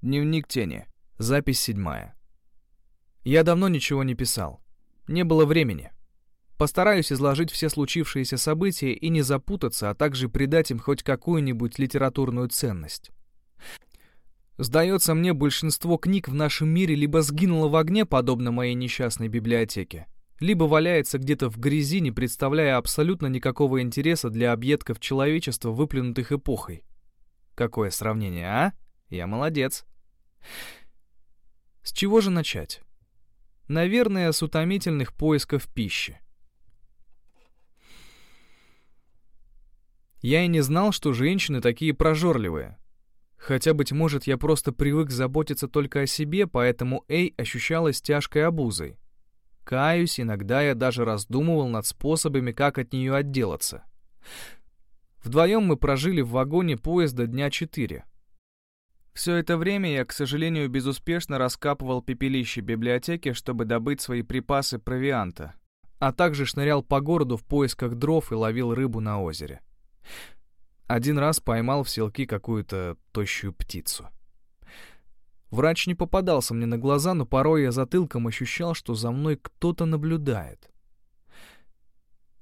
Дневник тени. Запись седьмая. Я давно ничего не писал. Не было времени. Постараюсь изложить все случившиеся события и не запутаться, а также придать им хоть какую-нибудь литературную ценность. Сдается мне, большинство книг в нашем мире либо сгинуло в огне, подобно моей несчастной библиотеке, либо валяется где-то в грязи, не представляя абсолютно никакого интереса для объедков человечества, выплюнутых эпохой. Какое сравнение, а? Я молодец. С чего же начать? Наверное, с утомительных поисков пищи. Я и не знал, что женщины такие прожорливые. Хотя, быть может, я просто привык заботиться только о себе, поэтому Эй ощущалась тяжкой обузой. Каюсь, иногда я даже раздумывал над способами, как от нее отделаться. Вдвоем мы прожили в вагоне поезда дня четыре. Все это время я, к сожалению, безуспешно раскапывал пепелище библиотеки, чтобы добыть свои припасы провианта, а также шнырял по городу в поисках дров и ловил рыбу на озере. Один раз поймал в селки какую-то тощую птицу. Врач не попадался мне на глаза, но порой я затылком ощущал, что за мной кто-то наблюдает.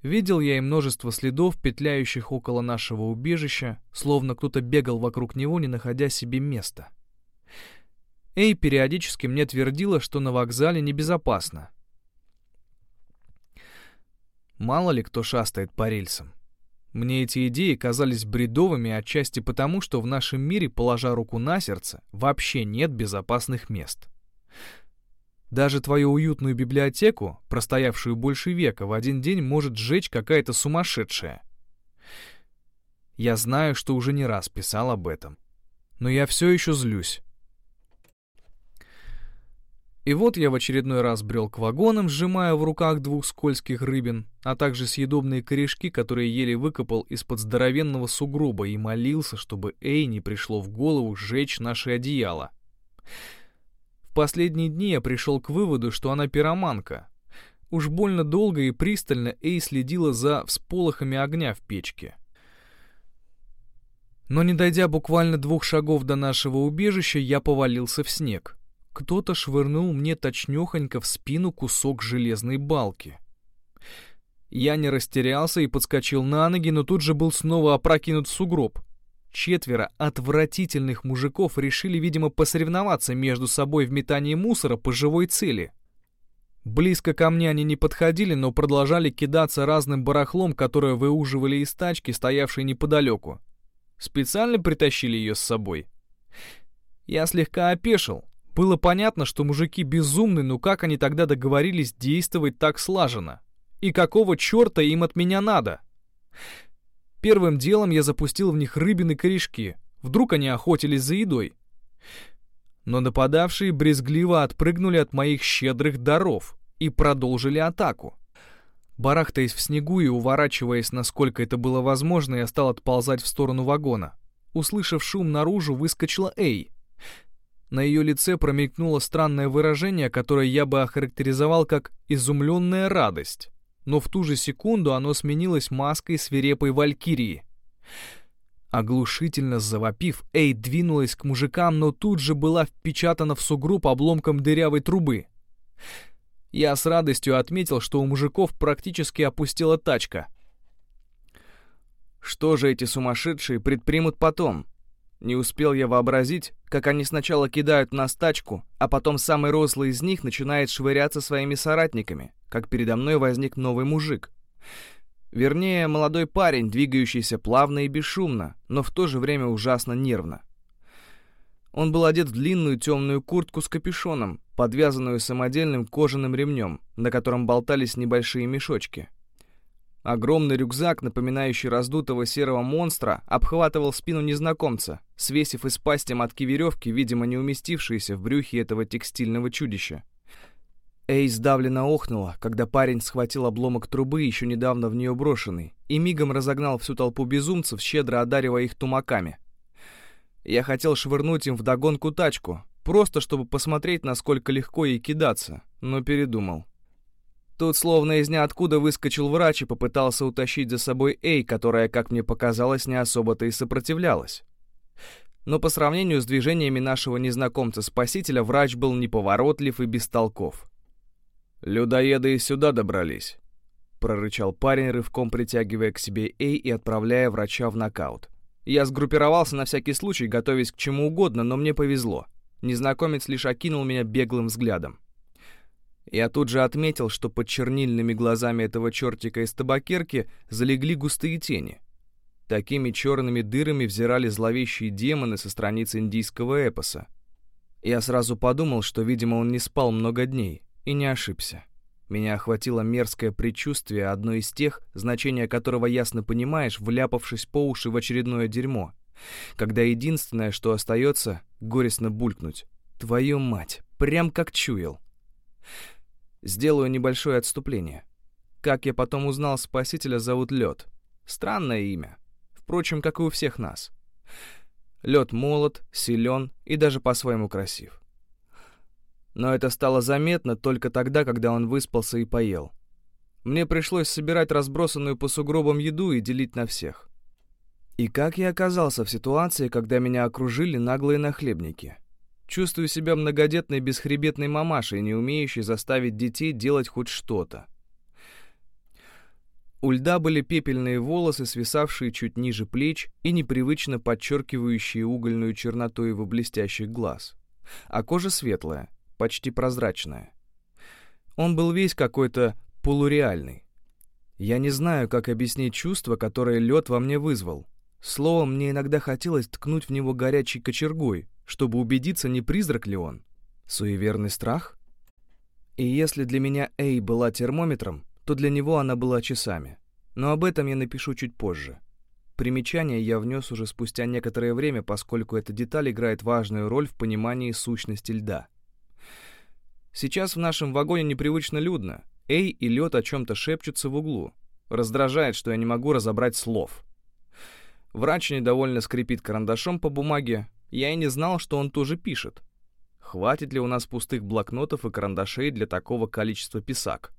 Видел я и множество следов, петляющих около нашего убежища, словно кто-то бегал вокруг него, не находя себе места. Эй периодически мне твердила, что на вокзале небезопасно. Мало ли кто шастает по рельсам. Мне эти идеи казались бредовыми отчасти потому, что в нашем мире, положа руку на сердце, вообще нет безопасных мест. Даже твою уютную библиотеку, простоявшую больше века, в один день может сжечь какая-то сумасшедшая. Я знаю, что уже не раз писал об этом. Но я все еще злюсь. И вот я в очередной раз брел к вагонам, сжимая в руках двух скользких рыбин, а также съедобные корешки, которые еле выкопал из-под здоровенного сугроба и молился, чтобы Эй не пришло в голову сжечь наше одеяло. Последние дни я пришел к выводу, что она пироманка. Уж больно долго и пристально Эй следила за всполохами огня в печке. Но не дойдя буквально двух шагов до нашего убежища, я повалился в снег кто-то швырнул мне точнёхонько в спину кусок железной балки. Я не растерялся и подскочил на ноги, но тут же был снова опрокинут в сугроб. Четверо отвратительных мужиков решили, видимо, посоревноваться между собой в метании мусора по живой цели. Близко ко мне они не подходили, но продолжали кидаться разным барахлом, которое выуживали из тачки, стоявшей неподалеку. Специально притащили ее с собой. Я слегка опешил, было понятно, что мужики безумны, но как они тогда договорились действовать так слаженно? И какого черта им от меня надо? Первым делом я запустил в них рыбины корешки. Вдруг они охотились за едой. Но нападавшие брезгливо отпрыгнули от моих щедрых даров и продолжили атаку. Барахтаясь в снегу и уворачиваясь, насколько это было возможно, я стал отползать в сторону вагона. Услышав шум наружу, выскочила Эй. На ее лице промелькнуло странное выражение, которое я бы охарактеризовал как «изумленная радость». Но в ту же секунду оно сменилось маской свирепой валькирии. Оглушительно завопив, Эй двинулась к мужикам, но тут же была впечатана в сугроб обломком дырявой трубы. Я с радостью отметил, что у мужиков практически опустила тачка. Что же эти сумасшедшие предпримут потом? Не успел я вообразить, как они сначала кидают нас тачку, а потом самый рослый из них начинает швыряться своими соратниками, как передо мной возник новый мужик. Вернее, молодой парень, двигающийся плавно и бесшумно, но в то же время ужасно нервно. Он был одет в длинную темную куртку с капюшоном, подвязанную самодельным кожаным ремнем, на котором болтались небольшие мешочки. Огромный рюкзак, напоминающий раздутого серого монстра, обхватывал спину незнакомца, свесив из пасти мотки веревки, видимо, не уместившиеся в брюхе этого текстильного чудища. Эй сдавленно охнула, когда парень схватил обломок трубы, еще недавно в нее брошенный, и мигом разогнал всю толпу безумцев, щедро одаривая их тумаками. Я хотел швырнуть им вдогонку тачку, просто чтобы посмотреть, насколько легко ей кидаться, но передумал. Тут словно из ниоткуда выскочил врач и попытался утащить за собой Эй, которая, как мне показалось, не особо-то и сопротивлялась. но по сравнению с движениями нашего незнакомца-спасителя врач был неповоротлив и бестолков. «Людоеды и сюда добрались», — прорычал парень, рывком притягивая к себе Эй и отправляя врача в нокаут. Я сгруппировался на всякий случай, готовясь к чему угодно, но мне повезло. Незнакомец лишь окинул меня беглым взглядом. Я тут же отметил, что под чернильными глазами этого чертика из табакерки залегли густые тени. Такими черными дырами взирали зловещие демоны со страниц индийского эпоса. Я сразу подумал, что, видимо, он не спал много дней, и не ошибся. Меня охватило мерзкое предчувствие, одно из тех, значение которого ясно понимаешь, вляпавшись по уши в очередное дерьмо. Когда единственное, что остается, горестно булькнуть. Твою мать, прям как чуял. Сделаю небольшое отступление. Как я потом узнал, спасителя зовут Лед. Странное имя. Впрочем, как и у всех нас. Лед молод, силен и даже по-своему красив. Но это стало заметно только тогда, когда он выспался и поел. Мне пришлось собирать разбросанную по сугробам еду и делить на всех. И как я оказался в ситуации, когда меня окружили наглые нахлебники? Чувствую себя многодетной бесхребетной мамашей, не умеющей заставить детей делать хоть что-то. У льда были пепельные волосы, свисавшие чуть ниже плеч и непривычно подчеркивающие угольную черноту его блестящих глаз. А кожа светлая, почти прозрачная. Он был весь какой-то полуреальный. Я не знаю, как объяснить чувство, которое лед во мне вызвал. Словом, мне иногда хотелось ткнуть в него горячей кочергой, чтобы убедиться, не призрак ли он. Суеверный страх? И если для меня Эй была термометром, то для него она была часами. Но об этом я напишу чуть позже. Примечание я внес уже спустя некоторое время, поскольку эта деталь играет важную роль в понимании сущности льда. Сейчас в нашем вагоне непривычно людно. Эй и лед о чем-то шепчутся в углу. Раздражает, что я не могу разобрать слов. Врач недовольно скрипит карандашом по бумаге. Я и не знал, что он тоже пишет. Хватит ли у нас пустых блокнотов и карандашей для такого количества писак?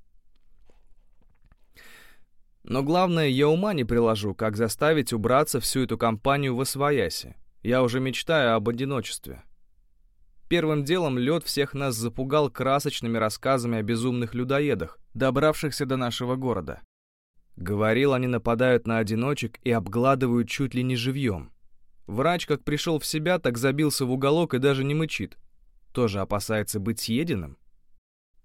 Но главное, я ума не приложу, как заставить убраться всю эту компанию в освояси. Я уже мечтаю об одиночестве. Первым делом лед всех нас запугал красочными рассказами о безумных людоедах, добравшихся до нашего города. Говорил, они нападают на одиночек и обгладывают чуть ли не живьем. Врач, как пришел в себя, так забился в уголок и даже не мычит. Тоже опасается быть съеденным.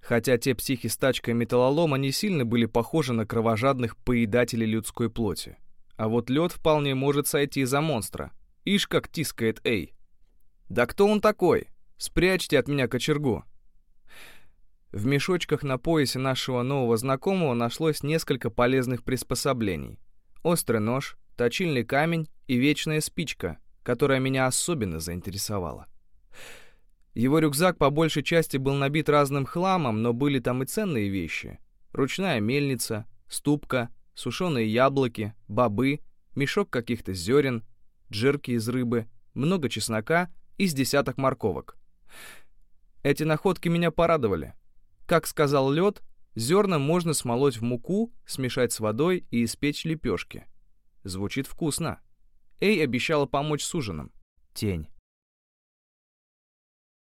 Хотя те психи с тачкой металлолома не сильно были похожи на кровожадных поедателей людской плоти. А вот лед вполне может сойти за монстра. Ишь как тискает Эй. Да кто он такой? Спрячьте от меня кочергу!» В мешочках на поясе нашего нового знакомого нашлось несколько полезных приспособлений. Острый нож, точильный камень и вечная спичка, которая меня особенно заинтересовала. Его рюкзак по большей части был набит разным хламом, но были там и ценные вещи. Ручная мельница, ступка, сушеные яблоки, бобы, мешок каких-то зерен, джерки из рыбы, много чеснока и с десяток морковок. Эти находки меня порадовали. Как сказал лед, зерна можно смолоть в муку, смешать с водой и испечь лепешки. Звучит вкусно. Эй обещала помочь с ужином. Тень.